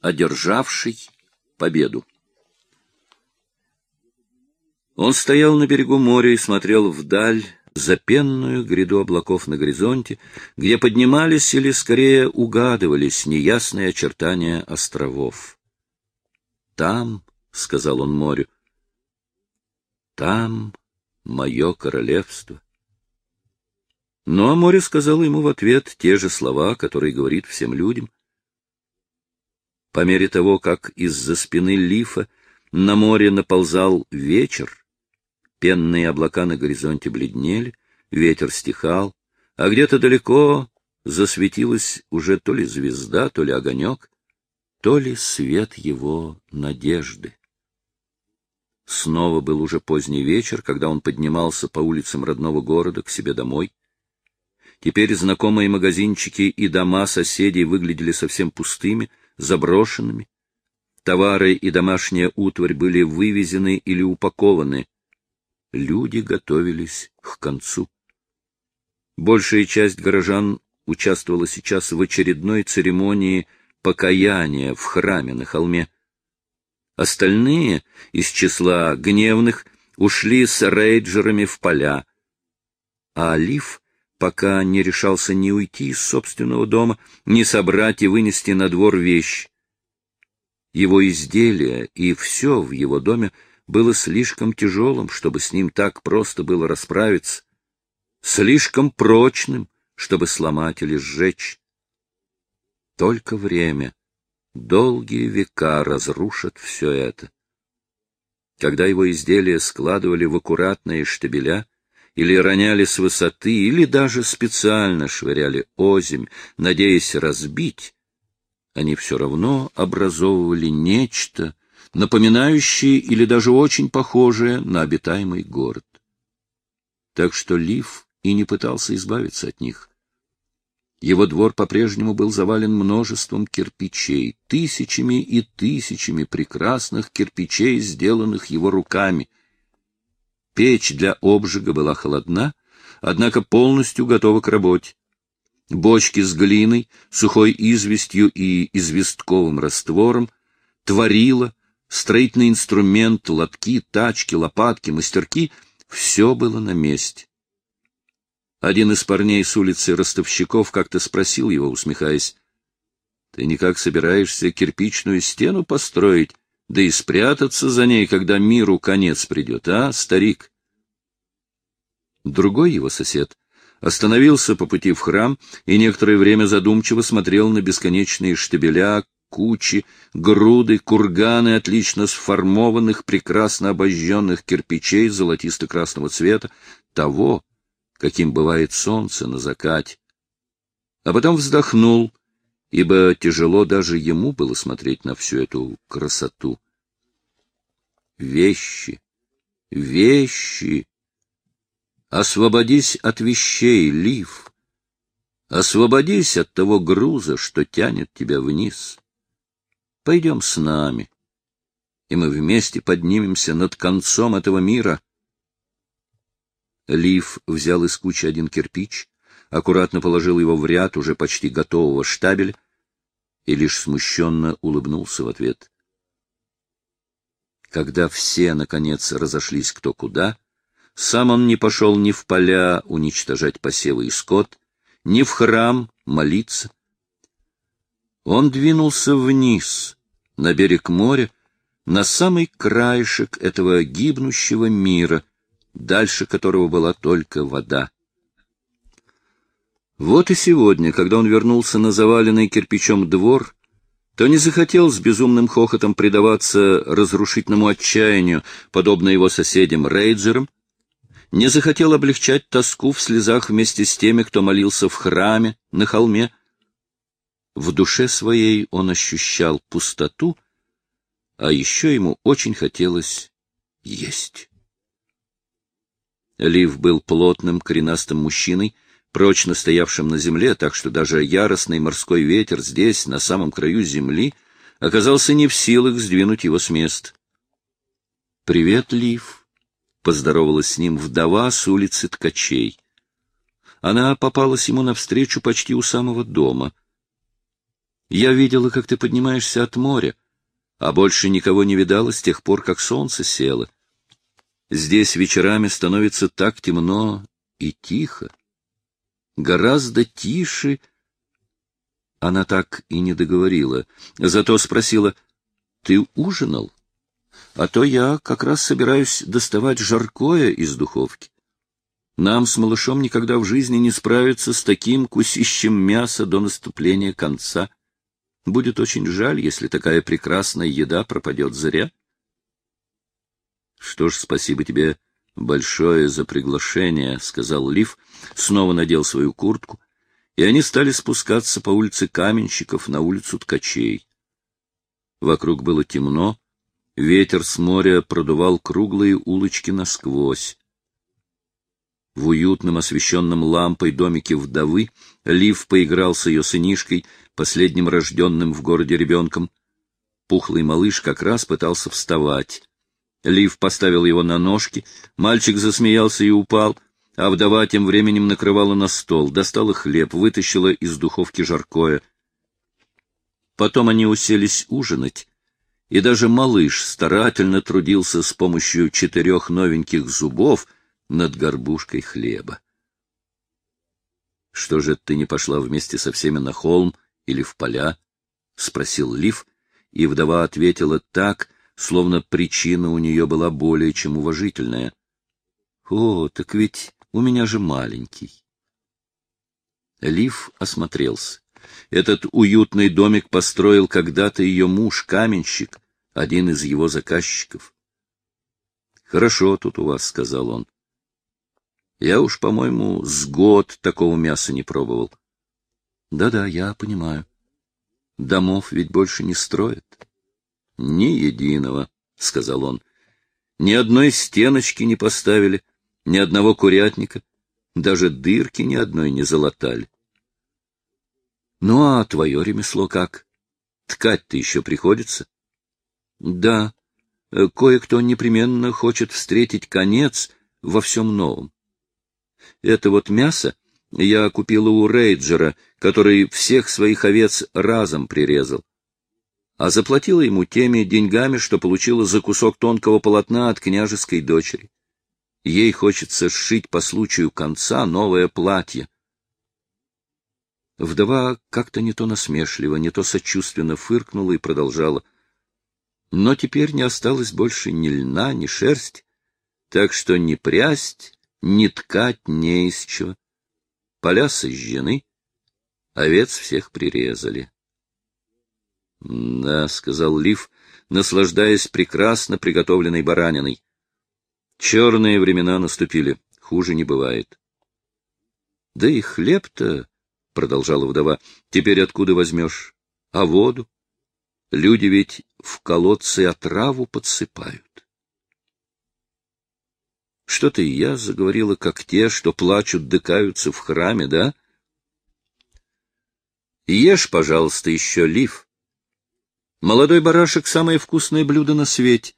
одержавший победу. Он стоял на берегу моря и смотрел вдаль, за пенную гряду облаков на горизонте, где поднимались или, скорее, угадывались неясные очертания островов. «Там», — сказал он морю, — «там мое королевство». Ну, а море сказало ему в ответ те же слова, которые говорит всем людям. По мере того, как из-за спины лифа на море наползал вечер, пенные облака на горизонте бледнели, ветер стихал, а где-то далеко засветилась уже то ли звезда, то ли огонек, то ли свет его надежды. Снова был уже поздний вечер, когда он поднимался по улицам родного города к себе домой. Теперь знакомые магазинчики и дома соседей выглядели совсем пустыми, заброшенными. Товары и домашняя утварь были вывезены или упакованы. Люди готовились к концу. Большая часть горожан участвовала сейчас в очередной церемонии покаяния в храме на холме. Остальные из числа гневных ушли с рейджерами в поля, а Алиф пока не решался ни уйти из собственного дома, ни собрать и вынести на двор вещь. Его изделие и все в его доме было слишком тяжелым, чтобы с ним так просто было расправиться, слишком прочным, чтобы сломать или сжечь. Только время, долгие века разрушат все это. Когда его изделия складывали в аккуратные штабеля, или роняли с высоты, или даже специально швыряли озимь, надеясь разбить, они все равно образовывали нечто, напоминающее или даже очень похожее на обитаемый город. Так что Лив и не пытался избавиться от них. Его двор по-прежнему был завален множеством кирпичей, тысячами и тысячами прекрасных кирпичей, сделанных его руками, Печь для обжига была холодна, однако полностью готова к работе. Бочки с глиной, сухой известью и известковым раствором, творила, строительный инструмент, лотки, тачки, лопатки, мастерки — все было на месте. Один из парней с улицы ростовщиков как-то спросил его, усмехаясь, — Ты никак собираешься кирпичную стену построить, да и спрятаться за ней, когда миру конец придет, а, старик? Другой его сосед остановился по пути в храм и некоторое время задумчиво смотрел на бесконечные штабеля, кучи, груды, курганы отлично сформованных, прекрасно обожженных кирпичей золотисто-красного цвета, того, каким бывает солнце на закате. А потом вздохнул, ибо тяжело даже ему было смотреть на всю эту красоту. Вещи, вещи! Освободись от вещей, Лив! Освободись от того груза, что тянет тебя вниз. Пойдем с нами, и мы вместе поднимемся над концом этого мира. Лив взял из кучи один кирпич, аккуратно положил его в ряд уже почти готового штабеля и лишь смущенно улыбнулся в ответ. Когда все, наконец, разошлись кто куда, сам он не пошел ни в поля уничтожать посевы и скот, ни в храм молиться. Он двинулся вниз, на берег моря, на самый краешек этого гибнущего мира, дальше которого была только вода. Вот и сегодня, когда он вернулся на заваленный кирпичом двор, то не захотел с безумным хохотом предаваться разрушительному отчаянию, подобно его соседям-рейджерам, не захотел облегчать тоску в слезах вместе с теми, кто молился в храме, на холме. В душе своей он ощущал пустоту, а еще ему очень хотелось есть. Лив был плотным, коренастым мужчиной, прочно стоявшим на земле, так что даже яростный морской ветер здесь, на самом краю земли, оказался не в силах сдвинуть его с места. — Привет, Лив, — поздоровалась с ним вдова с улицы Ткачей. Она попалась ему навстречу почти у самого дома. Я видела, как ты поднимаешься от моря, а больше никого не видала с тех пор, как солнце село. Здесь вечерами становится так темно и тихо. Гораздо тише. Она так и не договорила, зато спросила, «Ты ужинал? А то я как раз собираюсь доставать жаркое из духовки. Нам с малышом никогда в жизни не справиться с таким кусищем мяса до наступления конца. Будет очень жаль, если такая прекрасная еда пропадет зря. — Что ж, спасибо тебе большое за приглашение, — сказал Лив, снова надел свою куртку, и они стали спускаться по улице Каменщиков на улицу Ткачей. Вокруг было темно, ветер с моря продувал круглые улочки насквозь. В уютном, освещенном лампой домике вдовы Лив поиграл с ее сынишкой, последним рожденным в городе ребенком. Пухлый малыш как раз пытался вставать. Лив поставил его на ножки, мальчик засмеялся и упал, а вдова тем временем накрывала на стол, достала хлеб, вытащила из духовки жаркое. Потом они уселись ужинать, и даже малыш старательно трудился с помощью четырех новеньких зубов — над горбушкой хлеба. — Что же ты не пошла вместе со всеми на холм или в поля? — спросил Лив, и вдова ответила так, словно причина у нее была более чем уважительная. — О, так ведь у меня же маленький. Лив осмотрелся. Этот уютный домик построил когда-то ее муж-каменщик, один из его заказчиков. — Хорошо тут у вас, — сказал он. Я уж, по-моему, с год такого мяса не пробовал. Да-да, я понимаю. Домов ведь больше не строят. Ни единого, — сказал он. Ни одной стеночки не поставили, ни одного курятника, даже дырки ни одной не залатали. Ну, а твое ремесло как? Ткать-то еще приходится? Да, кое-кто непременно хочет встретить конец во всем новом. Это вот мясо я купила у рейджера, который всех своих овец разом прирезал. А заплатила ему теми деньгами, что получила за кусок тонкого полотна от княжеской дочери. Ей хочется сшить по случаю конца новое платье. Вдова как-то не то насмешливо, не то сочувственно фыркнула и продолжала. Но теперь не осталось больше ни льна, ни шерсть, так что ни прясть, ни ткать не из чего. Поля сожжены, овец всех прирезали. — Да, — сказал Лив, наслаждаясь прекрасно приготовленной бараниной. — Черные времена наступили, хуже не бывает. — Да и хлеб-то, — продолжала вдова, — теперь откуда возьмешь? А воду? Люди ведь в колодцы отраву подсыпают. Что-то и я заговорила, как те, что плачут, дыкаются в храме, да? Ешь, пожалуйста, еще лив. Молодой барашек — самое вкусное блюдо на свете.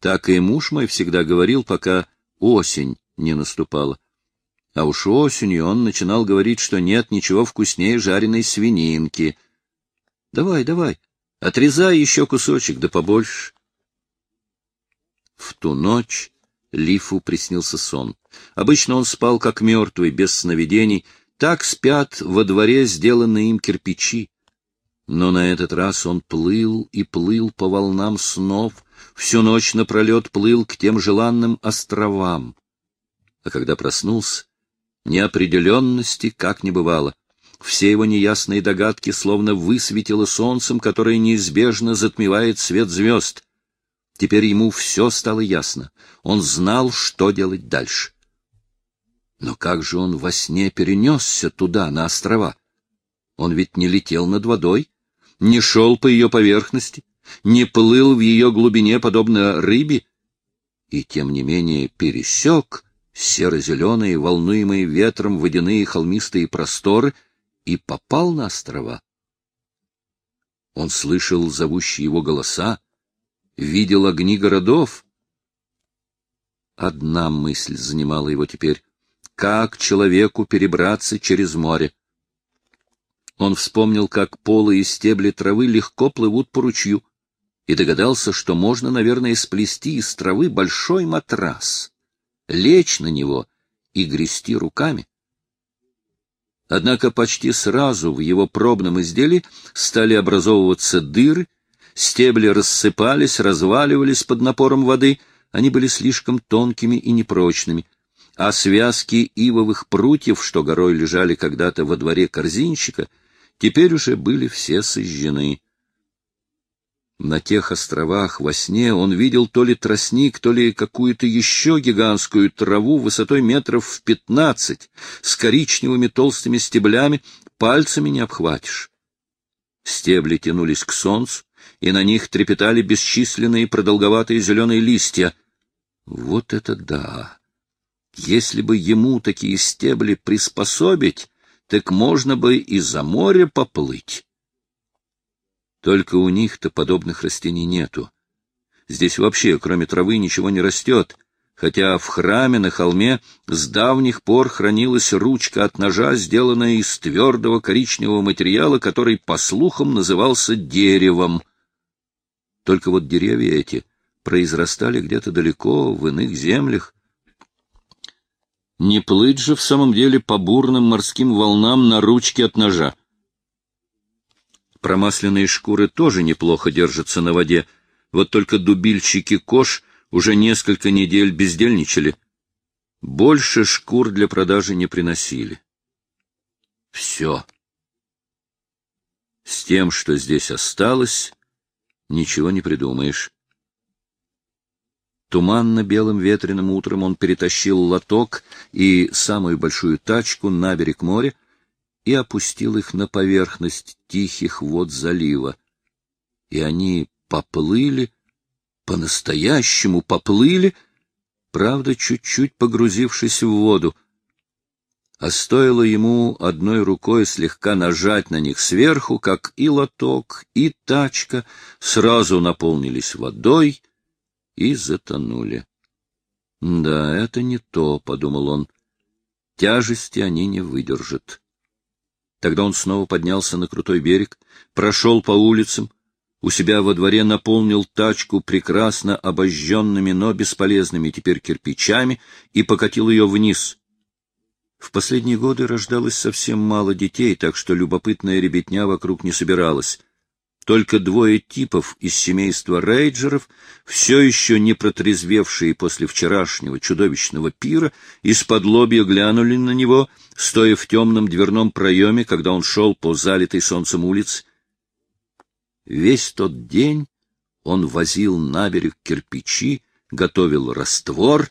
Так и муж мой всегда говорил, пока осень не наступала. А уж осенью он начинал говорить, что нет ничего вкуснее жареной свининки. Давай, давай, отрезай еще кусочек, да побольше. В ту ночь Лифу приснился сон. Обычно он спал как мертвый, без сновидений. Так спят во дворе сделанные им кирпичи. Но на этот раз он плыл и плыл по волнам снов, всю ночь напролет плыл к тем желанным островам. А когда проснулся, неопределенности как не бывало. Все его неясные догадки словно высветило солнцем, которое неизбежно затмевает свет звезд. Теперь ему все стало ясно. Он знал, что делать дальше. Но как же он во сне перенесся туда, на острова? Он ведь не летел над водой, не шел по ее поверхности, не плыл в ее глубине, подобно рыбе, и, тем не менее, пересек серо-зеленые, волнуемые ветром водяные холмистые просторы и попал на острова. Он слышал зовущие его голоса, видел огни городов. Одна мысль занимала его теперь — как человеку перебраться через море? Он вспомнил, как полы и стебли травы легко плывут по ручью, и догадался, что можно, наверное, сплести из травы большой матрас, лечь на него и грести руками. Однако почти сразу в его пробном изделии стали образовываться дыры, стебли рассыпались, разваливались под напором воды, они были слишком тонкими и непрочными — а связки ивовых прутьев, что горой лежали когда-то во дворе корзинщика, теперь уже были все сожжены. На тех островах во сне он видел то ли тростник, то ли какую-то еще гигантскую траву высотой метров в пятнадцать, с коричневыми толстыми стеблями, пальцами не обхватишь. Стебли тянулись к солнцу, и на них трепетали бесчисленные продолговатые зеленые листья. Вот это да! Если бы ему такие стебли приспособить, так можно бы и за море поплыть. Только у них-то подобных растений нету. Здесь вообще, кроме травы, ничего не растет, хотя в храме на холме с давних пор хранилась ручка от ножа, сделанная из твердого коричневого материала, который, по слухам, назывался деревом. Только вот деревья эти произрастали где-то далеко, в иных землях, не плыть же в самом деле по бурным морским волнам на ручке от ножа. Промасленные шкуры тоже неплохо держатся на воде, вот только дубильщики кож уже несколько недель бездельничали. Больше шкур для продажи не приносили. Все. С тем, что здесь осталось, ничего не придумаешь. Туманно-белым ветреным утром он перетащил лоток и самую большую тачку на берег моря и опустил их на поверхность тихих вод залива. И они поплыли, по-настоящему поплыли, правда, чуть-чуть погрузившись в воду. А стоило ему одной рукой слегка нажать на них сверху, как и лоток, и тачка сразу наполнились водой — и затонули. «Да, это не то», — подумал он. «Тяжести они не выдержат». Тогда он снова поднялся на крутой берег, прошел по улицам, у себя во дворе наполнил тачку прекрасно обожженными, но бесполезными теперь кирпичами и покатил ее вниз. В последние годы рождалось совсем мало детей, так что любопытная ребятня вокруг не собиралась. Только двое типов из семейства рейджеров, все еще не протрезвевшие после вчерашнего чудовищного пира, из-под лобья глянули на него, стоя в темном дверном проеме, когда он шел по залитой солнцем улице. Весь тот день он возил на берег кирпичи, готовил раствор,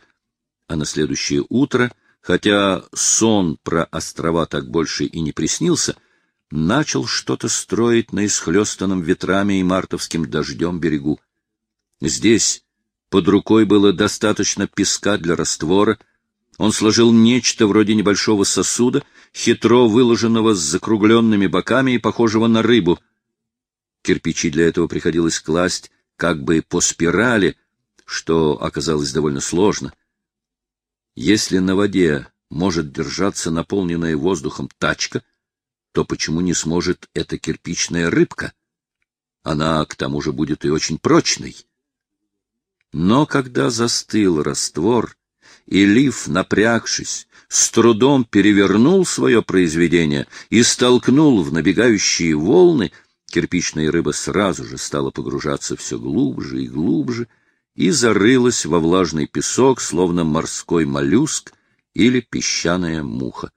а на следующее утро, хотя сон про острова так больше и не приснился, — начал что-то строить на исхлестанном ветрами и мартовским дождем берегу. Здесь под рукой было достаточно песка для раствора. Он сложил нечто вроде небольшого сосуда, хитро выложенного с закругленными боками и похожего на рыбу. Кирпичи для этого приходилось класть как бы по спирали, что оказалось довольно сложно. Если на воде может держаться наполненная воздухом тачка — то почему не сможет эта кирпичная рыбка? Она, к тому же, будет и очень прочной. Но когда застыл раствор, и Лив, напрягшись, с трудом перевернул свое произведение и столкнул в набегающие волны, кирпичная рыба сразу же стала погружаться все глубже и глубже и зарылась во влажный песок, словно морской моллюск или песчаная муха.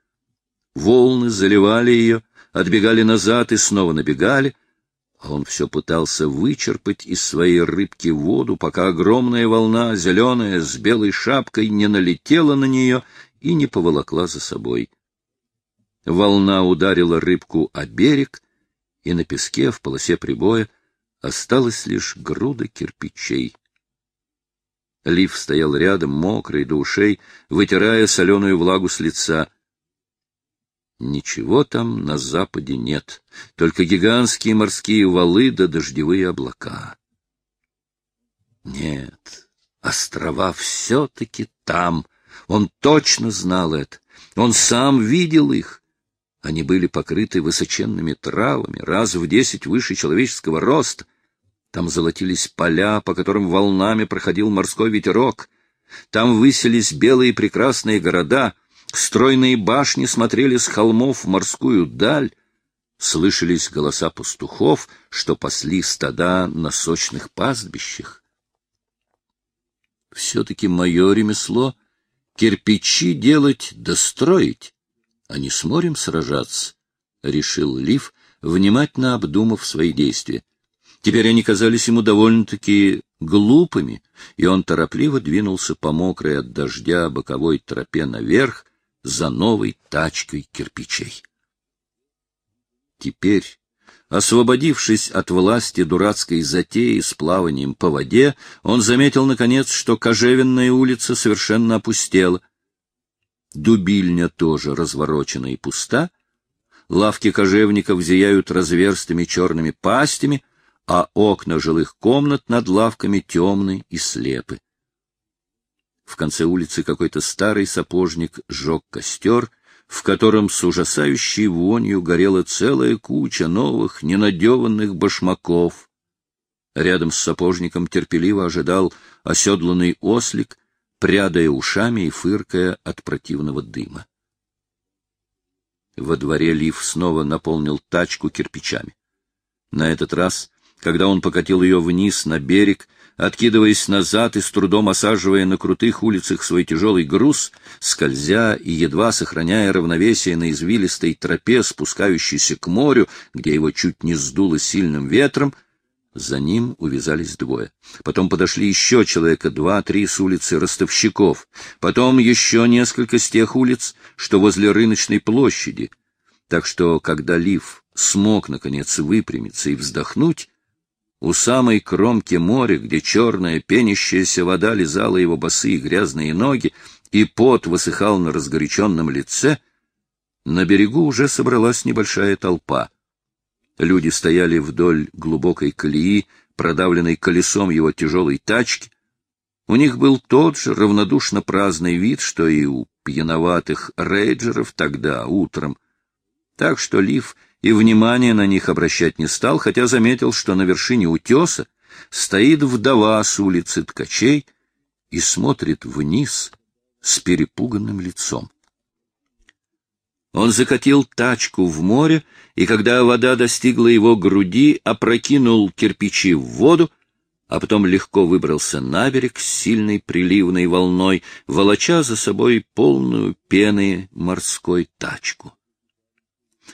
Волны заливали ее, отбегали назад и снова набегали, а он все пытался вычерпать из своей рыбки воду, пока огромная волна, зеленая, с белой шапкой, не налетела на нее и не поволокла за собой. Волна ударила рыбку о берег, и на песке в полосе прибоя осталась лишь груда кирпичей. Лив стоял рядом, мокрый до ушей, вытирая соленую влагу с лица — Ничего там на западе нет, только гигантские морские валы да дождевые облака. Нет, острова все-таки там. Он точно знал это. Он сам видел их. Они были покрыты высоченными травами, раз в десять выше человеческого роста. Там золотились поля, по которым волнами проходил морской ветерок. Там высились белые прекрасные города, стройные башни смотрели с холмов в морскую даль, слышались голоса пастухов, что пасли стада на сочных пастбищах. Все-таки мое ремесло — кирпичи делать да строить, а не с морем сражаться, — решил Лив, внимательно обдумав свои действия. Теперь они казались ему довольно-таки глупыми, и он торопливо двинулся по мокрой от дождя боковой тропе наверх за новой тачкой кирпичей. Теперь, освободившись от власти дурацкой затеи с плаванием по воде, он заметил, наконец, что Кожевенная улица совершенно опустела. Дубильня тоже разворочена и пуста, лавки кожевников зияют разверстыми черными пастями, а окна жилых комнат над лавками темны и слепы. В конце улицы какой-то старый сапожник сжег костер — в котором с ужасающей вонью горела целая куча новых ненадеванных башмаков. Рядом с сапожником терпеливо ожидал оседланный ослик, прядая ушами и фыркая от противного дыма. Во дворе Лив снова наполнил тачку кирпичами. На этот раз, когда он покатил ее вниз на берег, откидываясь назад и с трудом осаживая на крутых улицах свой тяжелый груз, скользя и едва сохраняя равновесие на извилистой тропе, спускающейся к морю, где его чуть не сдуло сильным ветром, за ним увязались двое. Потом подошли еще человека два-три с улицы ростовщиков. Потом еще несколько с тех улиц, что возле рыночной площади. Так что, когда Лив смог, наконец, выпрямиться и вздохнуть, у самой кромки моря, где черная пенящаяся вода лизала его босые грязные ноги, и пот высыхал на разгоряченном лице, на берегу уже собралась небольшая толпа. Люди стояли вдоль глубокой колеи, продавленной колесом его тяжелой тачки. У них был тот же равнодушно праздный вид, что и у пьяноватых рейджеров тогда, утром. Так что Лив и внимания на них обращать не стал, хотя заметил, что на вершине утеса стоит вдова с улицы ткачей и смотрит вниз с перепуганным лицом. Он закатил тачку в море, и когда вода достигла его груди, опрокинул кирпичи в воду, а потом легко выбрался на берег с сильной приливной волной, волоча за собой полную пены морской тачку.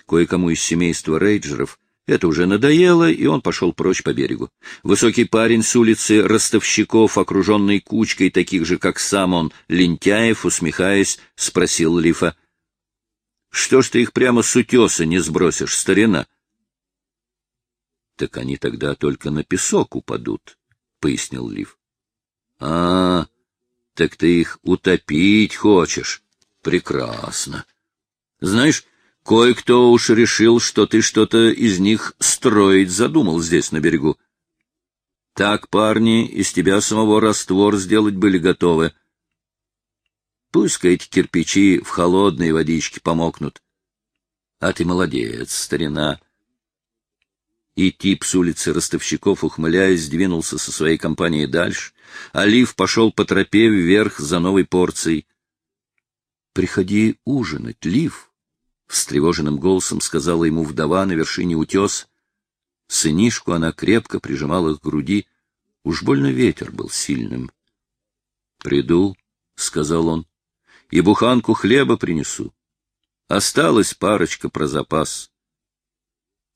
Кое-кому из семейства рейджеров это уже надоело, и он пошел прочь по берегу. Высокий парень с улицы ростовщиков, окруженный кучкой таких же, как сам он, лентяев, усмехаясь, спросил Лифа. — Что ж ты их прямо с утеса не сбросишь, старина? — Так они тогда только на песок упадут, — пояснил Лиф. — А, так ты их утопить хочешь? Прекрасно. Знаешь, Кое-кто уж решил, что ты что-то из них строить задумал здесь, на берегу. Так парни из тебя самого раствор сделать были готовы. Пусть-ка эти кирпичи в холодной водичке помокнут. А ты молодец, старина. И тип с улицы ростовщиков, ухмыляясь, двинулся со своей компанией дальше. Олив пошел по тропе вверх за новой порцией. — Приходи ужинать, Лив, — встревоженным голосом сказала ему вдова на вершине утес. Сынишку она крепко прижимала к груди. Уж больно ветер был сильным. — Приду, — сказал он, — и буханку хлеба принесу. Осталась парочка про запас.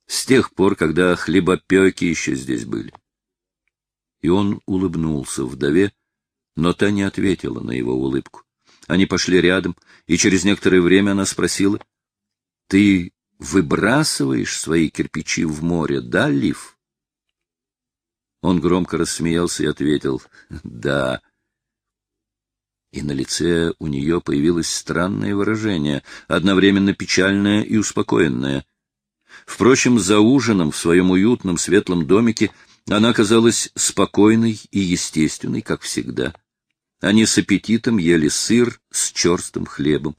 С тех пор, когда хлебопеки еще здесь были. И он улыбнулся вдове, но та не ответила на его улыбку. Они пошли рядом, и через некоторое время она спросила, ты выбрасываешь свои кирпичи в море, да, Лив? Он громко рассмеялся и ответил «Да». И на лице у нее появилось странное выражение, одновременно печальное и успокоенное. Впрочем, за ужином в своем уютном светлом домике она казалась спокойной и естественной, как всегда. Они с аппетитом ели сыр с черстым хлебом.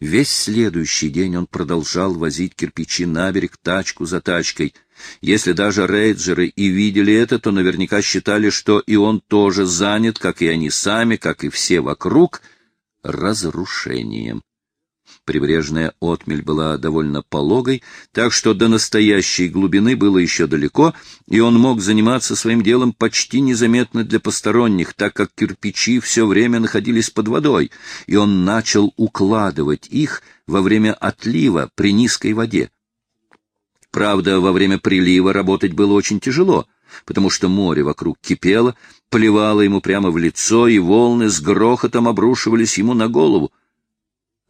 Весь следующий день он продолжал возить кирпичи на берег тачку за тачкой. Если даже рейджеры и видели это, то наверняка считали, что и он тоже занят, как и они сами, как и все вокруг, разрушением. Прибрежная отмель была довольно пологой, так что до настоящей глубины было еще далеко, и он мог заниматься своим делом почти незаметно для посторонних, так как кирпичи все время находились под водой, и он начал укладывать их во время отлива при низкой воде. Правда, во время прилива работать было очень тяжело, потому что море вокруг кипело, поливало ему прямо в лицо, и волны с грохотом обрушивались ему на голову.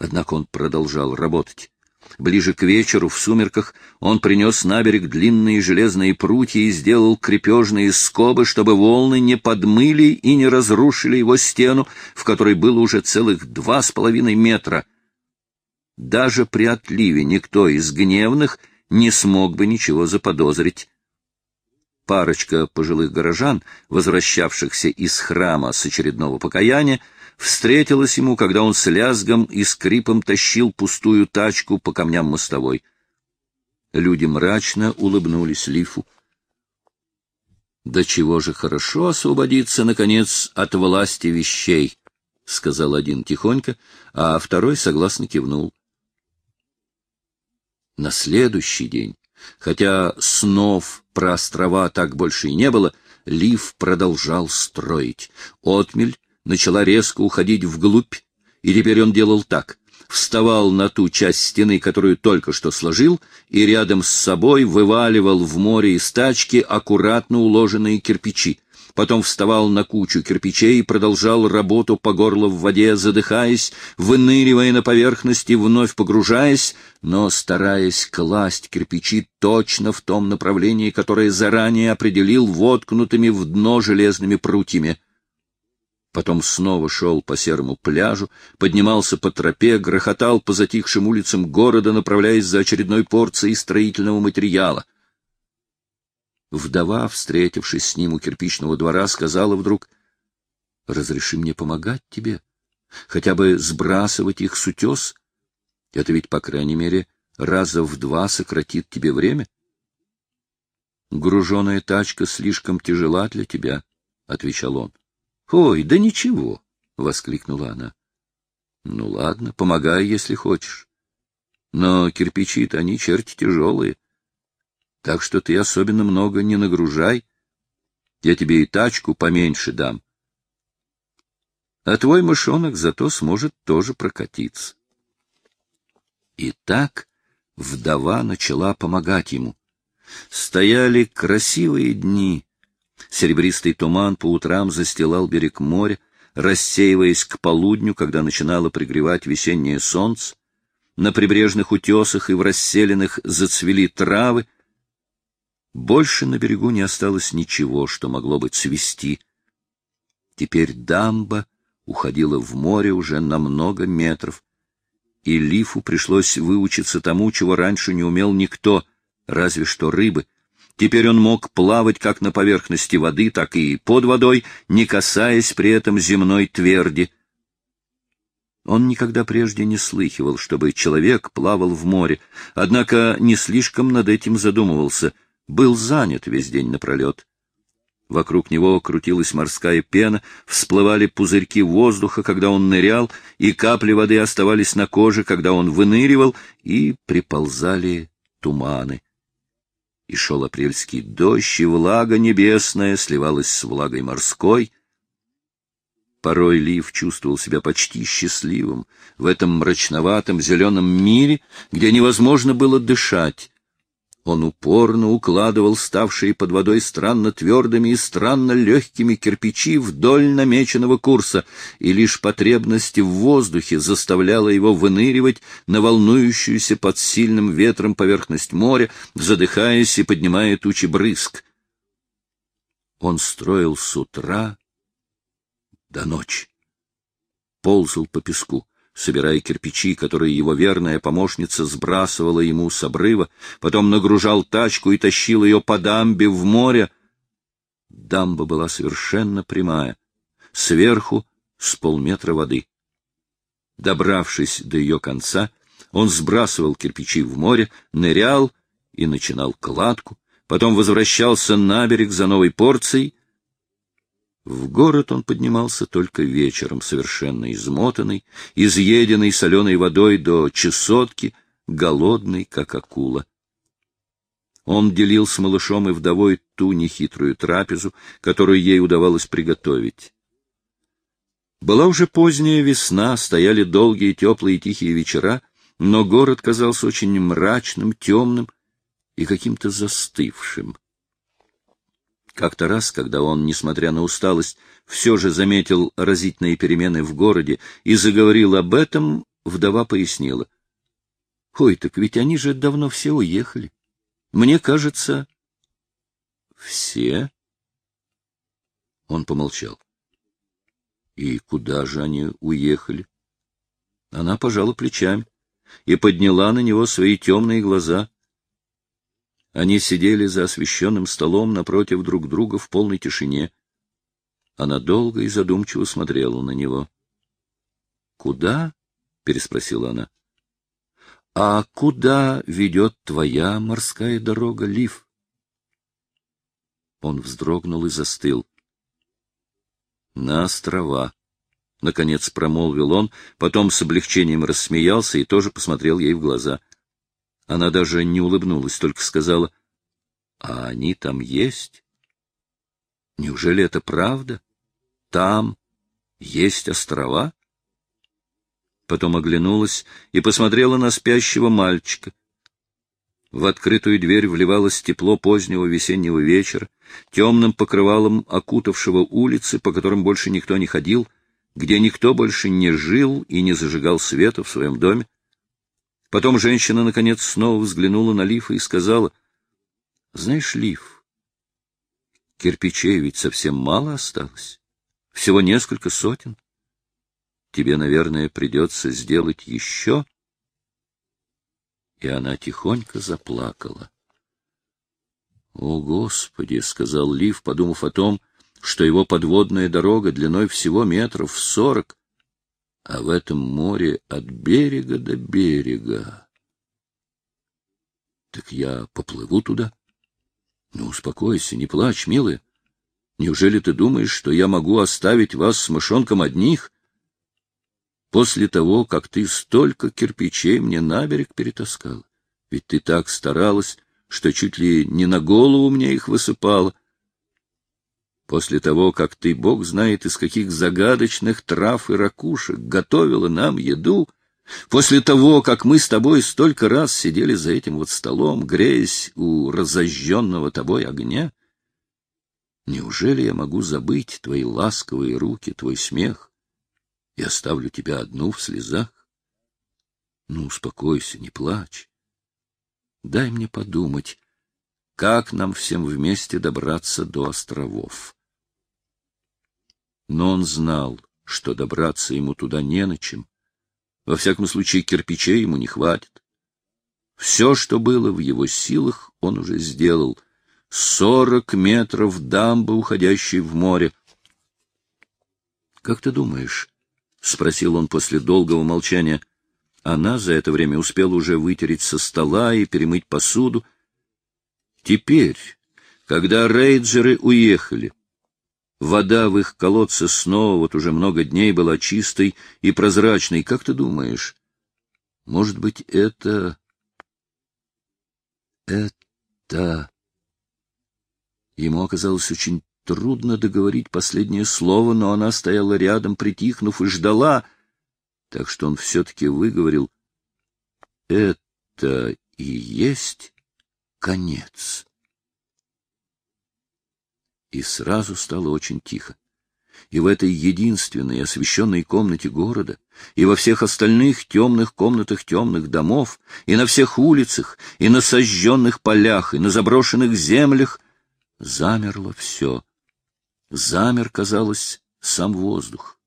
Однако он продолжал работать. Ближе к вечеру, в сумерках, он принес на берег длинные железные прутья и сделал крепежные скобы, чтобы волны не подмыли и не разрушили его стену, в которой было уже целых два с половиной метра. Даже при отливе никто из гневных не смог бы ничего заподозрить. Парочка пожилых горожан, возвращавшихся из храма с очередного покаяния, встретилась ему, когда он с лязгом и скрипом тащил пустую тачку по камням мостовой. Люди мрачно улыбнулись Лифу. «Да чего же хорошо освободиться, наконец, от власти вещей!» — сказал один тихонько, а второй согласно кивнул. На следующий день, хотя снов про острова так больше и не было, Лив продолжал строить. Отмель начала резко уходить вглубь, и теперь он делал так. Вставал на ту часть стены, которую только что сложил, и рядом с собой вываливал в море из тачки аккуратно уложенные кирпичи. Потом вставал на кучу кирпичей и продолжал работу по горло в воде, задыхаясь, выныривая на поверхности, вновь погружаясь, но стараясь класть кирпичи точно в том направлении, которое заранее определил воткнутыми в дно железными прутьями потом снова шел по серому пляжу, поднимался по тропе, грохотал по затихшим улицам города, направляясь за очередной порцией строительного материала. Вдова, встретившись с ним у кирпичного двора, сказала вдруг, — Разреши мне помогать тебе, хотя бы сбрасывать их с утес. Это ведь, по крайней мере, раза в два сократит тебе время. — Груженая тачка слишком тяжела для тебя, — отвечал он. — Ой, да ничего, — воскликнула она. — Ну ладно, помогай, если хочешь. Но кирпичи-то они черти тяжелые. Так что ты особенно много не нагружай. Я тебе и тачку поменьше дам. А твой мышонок зато сможет тоже прокатиться. И так вдова начала помогать ему. Стояли красивые дни, Серебристый туман по утрам застилал берег моря, рассеиваясь к полудню, когда начинало пригревать весеннее солнце. На прибрежных утесах и в расселенных зацвели травы. Больше на берегу не осталось ничего, что могло бы цвести. Теперь дамба уходила в море уже на много метров, и Лифу пришлось выучиться тому, чего раньше не умел никто, разве что рыбы — Теперь он мог плавать как на поверхности воды, так и под водой, не касаясь при этом земной тверди. Он никогда прежде не слыхивал, чтобы человек плавал в море, однако не слишком над этим задумывался, был занят весь день напролет. Вокруг него крутилась морская пена, всплывали пузырьки воздуха, когда он нырял, и капли воды оставались на коже, когда он выныривал, и приползали туманы и шел апрельский дождь, и влага небесная сливалась с влагой морской. Порой Лив чувствовал себя почти счастливым в этом мрачноватом зеленом мире, где невозможно было дышать, он упорно укладывал ставшие под водой странно твердыми и странно легкими кирпичи вдоль намеченного курса, и лишь потребность в воздухе заставляла его выныривать на волнующуюся под сильным ветром поверхность моря, задыхаясь и поднимая тучи брызг. Он строил с утра до ночи, ползал по песку, собирая кирпичи, которые его верная помощница сбрасывала ему с обрыва, потом нагружал тачку и тащил ее по дамбе в море. Дамба была совершенно прямая, сверху с полметра воды. Добравшись до ее конца, он сбрасывал кирпичи в море, нырял и начинал кладку, потом возвращался на берег за новой порцией. В город он поднимался только вечером, совершенно измотанный, изъеденный соленой водой до чесотки, голодный, как акула. Он делил с малышом и вдовой ту нехитрую трапезу, которую ей удавалось приготовить. Была уже поздняя весна, стояли долгие теплые тихие вечера, но город казался очень мрачным, темным и каким-то застывшим. Как-то раз, когда он, несмотря на усталость, все же заметил разительные перемены в городе и заговорил об этом, вдова пояснила. — Ой, так ведь они же давно все уехали. Мне кажется... — Все? Он помолчал. — И куда же они уехали? Она пожала плечами и подняла на него свои темные глаза. Они сидели за освещенным столом напротив друг друга в полной тишине. Она долго и задумчиво смотрела на него. — Куда? — переспросила она. — А куда ведет твоя морская дорога, Лив? Он вздрогнул и застыл. — На острова, — наконец промолвил он, потом с облегчением рассмеялся и тоже посмотрел ей в глаза — она даже не улыбнулась, только сказала, «А они там есть? Неужели это правда? Там есть острова?» Потом оглянулась и посмотрела на спящего мальчика. В открытую дверь вливалось тепло позднего весеннего вечера, темным покрывалом окутавшего улицы, по которым больше никто не ходил, где никто больше не жил и не зажигал света в своем доме. Потом женщина, наконец, снова взглянула на Лифа и сказала, — Знаешь, Лиф, кирпичей ведь совсем мало осталось, всего несколько сотен. Тебе, наверное, придется сделать еще. И она тихонько заплакала. — О, Господи! — сказал Лив, подумав о том, что его подводная дорога длиной всего метров сорок а в этом море от берега до берега. Так я поплыву туда? Ну, успокойся, не плачь, милая. Неужели ты думаешь, что я могу оставить вас с мышонком одних? После того, как ты столько кирпичей мне на берег перетаскала. Ведь ты так старалась, что чуть ли не на голову мне их высыпала. После того, как ты, бог знает, из каких загадочных трав и ракушек готовила нам еду, после того, как мы с тобой столько раз сидели за этим вот столом, греясь у разожженного тобой огня, неужели я могу забыть твои ласковые руки, твой смех и оставлю тебя одну в слезах? Ну, успокойся, не плачь. Дай мне подумать, как нам всем вместе добраться до островов. Но он знал, что добраться ему туда не на чем. Во всяком случае, кирпичей ему не хватит. Все, что было в его силах, он уже сделал. Сорок метров дамбы, уходящей в море. — Как ты думаешь? — спросил он после долгого молчания. Она за это время успела уже вытереть со стола и перемыть посуду. Теперь, когда рейджеры уехали, Вода в их колодце снова вот уже много дней была чистой и прозрачной. Как ты думаешь, может быть, это... Это... Ему оказалось очень трудно договорить последнее слово, но она стояла рядом, притихнув, и ждала, так что он все-таки выговорил «Это и есть конец» и сразу стало очень тихо. И в этой единственной освещенной комнате города, и во всех остальных темных комнатах темных домов, и на всех улицах, и на сожженных полях, и на заброшенных землях замерло все. Замер, казалось, сам воздух.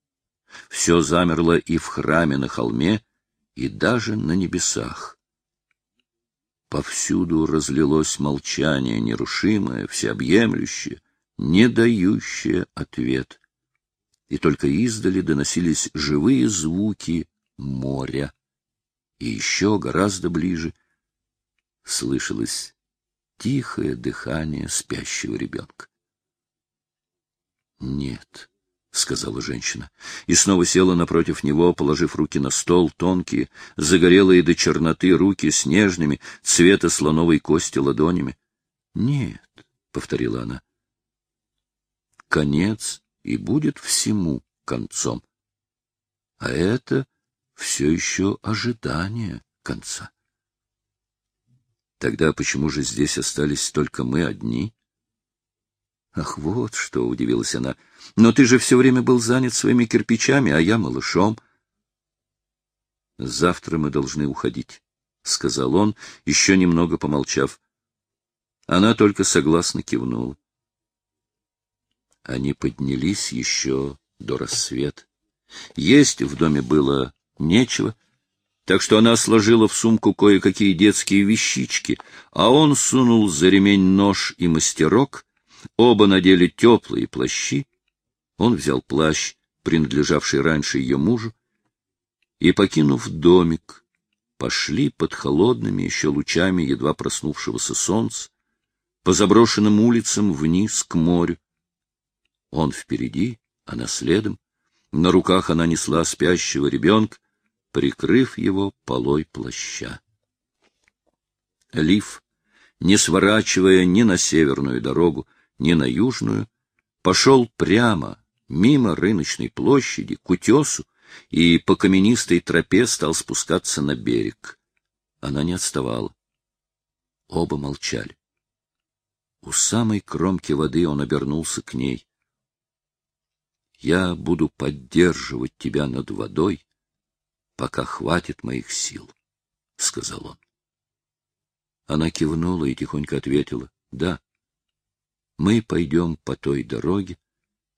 Все замерло и в храме на холме, и даже на небесах. Повсюду разлилось молчание нерушимое, всеобъемлющее, не дающее ответ. И только издали доносились живые звуки моря. И еще гораздо ближе слышалось тихое дыхание спящего ребенка. Нет, — сказала женщина, и снова села напротив него, положив руки на стол, тонкие, загорелые до черноты руки с нежными, цвета слоновой кости ладонями. — Нет, — повторила она, — конец и будет всему концом. А это все еще ожидание конца. Тогда почему же здесь остались только мы одни? Ах, вот что, — удивилась она, — но ты же все время был занят своими кирпичами, а я малышом. Завтра мы должны уходить, — сказал он, еще немного помолчав. Она только согласно кивнула. Они поднялись еще до рассвета. Есть в доме было нечего, так что она сложила в сумку кое-какие детские вещички, а он сунул за ремень нож и мастерок — Оба надели теплые плащи. Он взял плащ, принадлежавший раньше ее мужу, и, покинув домик, пошли под холодными еще лучами едва проснувшегося солнца по заброшенным улицам вниз к морю. Он впереди, она следом. На руках она несла спящего ребенка, прикрыв его полой плаща. Лив, не сворачивая ни на северную дорогу, ни на южную, пошел прямо, мимо рыночной площади, к утесу, и по каменистой тропе стал спускаться на берег. Она не отставала. Оба молчали. У самой кромки воды он обернулся к ней. «Я буду поддерживать тебя над водой, пока хватит моих сил», — сказал он. Она кивнула и тихонько ответила «Да» мы пойдем по той дороге,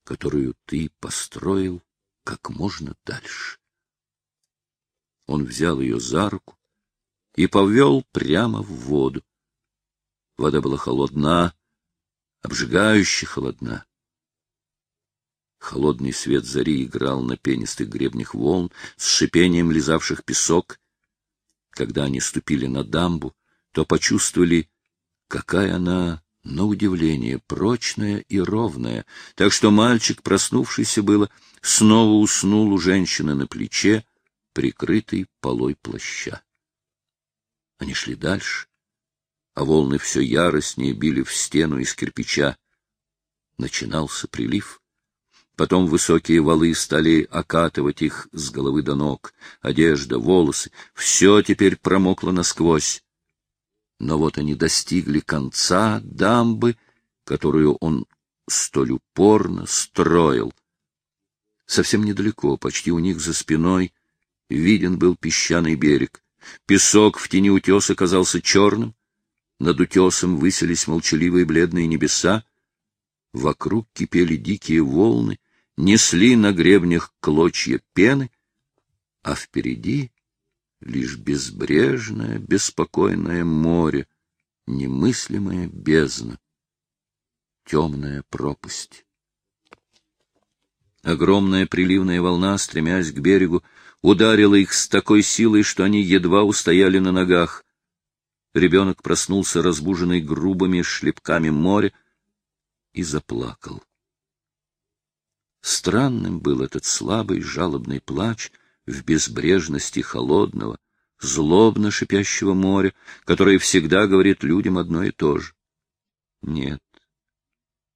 которую ты построил как можно дальше. Он взял ее за руку и повел прямо в воду. Вода была холодна, обжигающе холодна. Холодный свет зари играл на пенистых гребнях волн с шипением лизавших песок. Когда они ступили на дамбу, то почувствовали, какая она на удивление прочная и ровная, так что мальчик, проснувшийся было, снова уснул у женщины на плече, прикрытый полой плаща. Они шли дальше, а волны все яростнее били в стену из кирпича. Начинался прилив. Потом высокие валы стали окатывать их с головы до ног. Одежда, волосы — все теперь промокло насквозь. Но вот они достигли конца дамбы, которую он столь упорно строил. Совсем недалеко, почти у них за спиной, виден был песчаный берег. Песок в тени утеса казался черным, над утесом высились молчаливые бледные небеса, вокруг кипели дикие волны, несли на гребнях клочья пены, а впереди лишь безбрежное, беспокойное море, немыслимая бездна, темная пропасть. Огромная приливная волна, стремясь к берегу, ударила их с такой силой, что они едва устояли на ногах. Ребенок проснулся, разбуженный грубыми шлепками моря, и заплакал. Странным был этот слабый жалобный плач — в безбрежности холодного, злобно шипящего моря, которое всегда говорит людям одно и то же. Нет,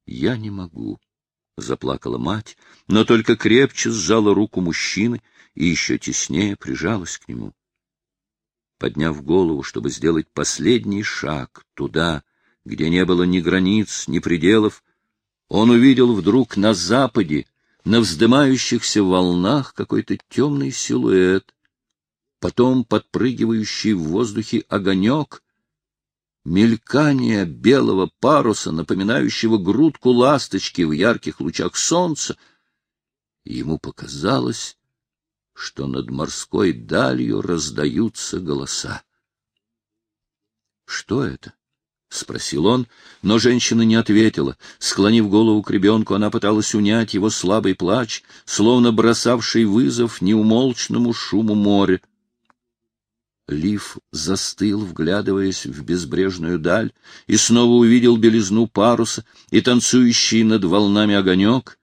я не могу, — заплакала мать, но только крепче сжала руку мужчины и еще теснее прижалась к нему. Подняв голову, чтобы сделать последний шаг туда, где не было ни границ, ни пределов, он увидел вдруг на западе на вздымающихся волнах какой-то темный силуэт, потом подпрыгивающий в воздухе огонек, мелькание белого паруса, напоминающего грудку ласточки в ярких лучах солнца, ему показалось, что над морской далью раздаются голоса. Что это? Спросил он, но женщина не ответила. Склонив голову к ребенку, она пыталась унять его слабый плач, словно бросавший вызов неумолчному шуму моря. Лив застыл, вглядываясь в безбрежную даль, и снова увидел белизну паруса и танцующий над волнами огонек.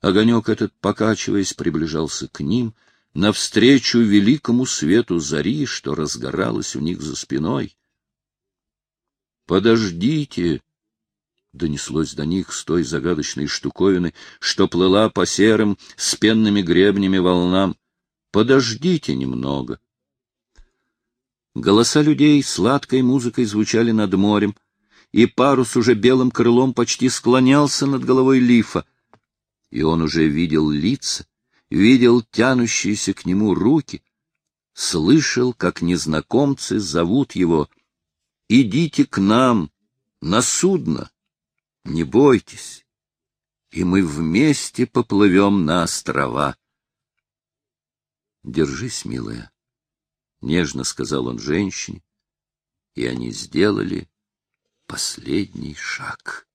Огонек этот, покачиваясь, приближался к ним, навстречу великому свету зари, что разгоралось у них за спиной. «Подождите!» — донеслось до них с той загадочной штуковины, что плыла по серым с пенными гребнями волнам. «Подождите немного!» Голоса людей сладкой музыкой звучали над морем, и парус уже белым крылом почти склонялся над головой лифа, и он уже видел лица, видел тянущиеся к нему руки, слышал, как незнакомцы зовут его «Идите к нам, на судно, не бойтесь, и мы вместе поплывем на острова». Держись, милая, — нежно сказал он женщине, и они сделали последний шаг.